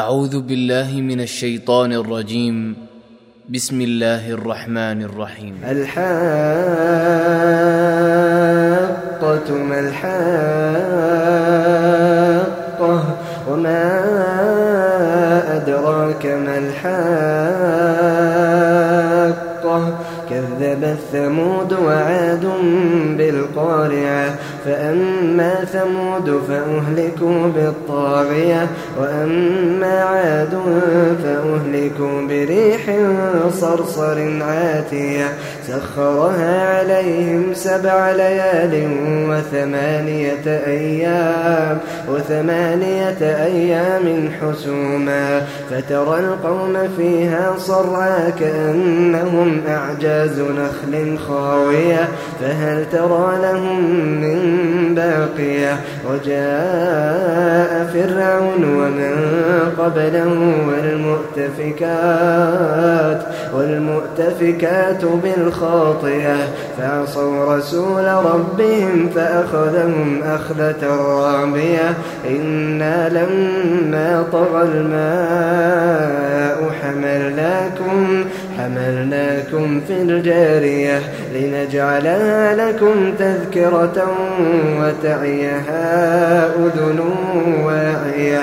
أعوذ بالله من الشيطان الرجيم. بسم الله الرحمن الرحيم. الحاقة ما الحاقة وما أدراك ما الحاقة كذبت ثمود وعاد بالقارعة. فأما ثمود فأهلكوا بالطاغية وأما عاد فأهلكوا بريح صرصر عاتية. سخرها عليهم سبع ليال وثمانية أيام وثمانية أيام حسوما. فترى القوم فيها صرعا كأنهم أعجاز نخل خاوية فهل ترى لهم من باقية؟ وجاء فرعون ومن قبله والمؤتفكات والمؤتفكات بالخاطئة فعصوا رسول ربهم فأخذهم أخذة رابية إنا لما طغى الماء حملناكم حملناكم في الجارية لنجعلها لكم تذكرة وتعيها أذن واعية.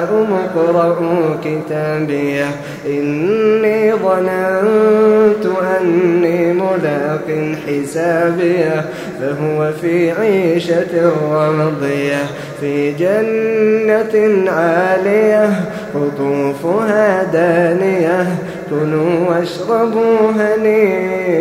اقرءوا كتابيه. إني ظننت أني ملاق حسابيه. فهو في عيشة راضية في جنة عالية. قطوفها دانية. كلوا واشربوا هنيئا.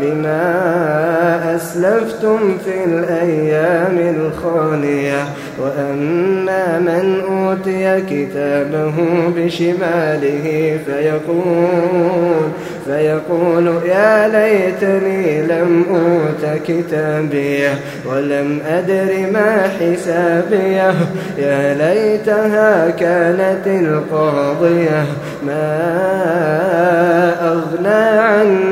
بما أسلفتم في الأيام الخالية وأما من أوتي كتابه بشماله فيقول فيقول يا ليتني لم أوت كتابيه ولم أدر ما حسابيه يا ليتها كانت القاضية. ما أغنى عني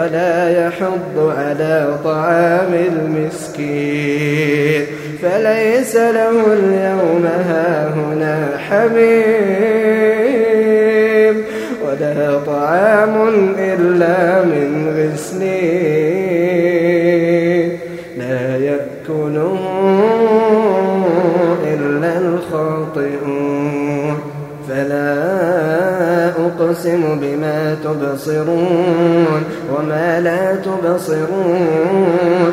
ولا يحض على طعام المسكين. فليس له اليوم هاهنا حميم. ولا أقسم بما تبصرون وما لا تبصرون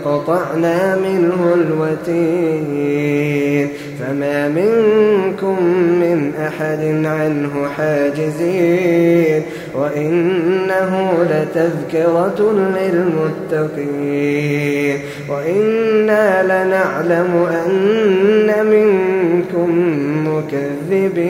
لقطعنا منه الوتين فما منكم من أحد عنه حاجزين وإنه لتذكرة للمتقين وإنا لنعلم أن منكم مكذبين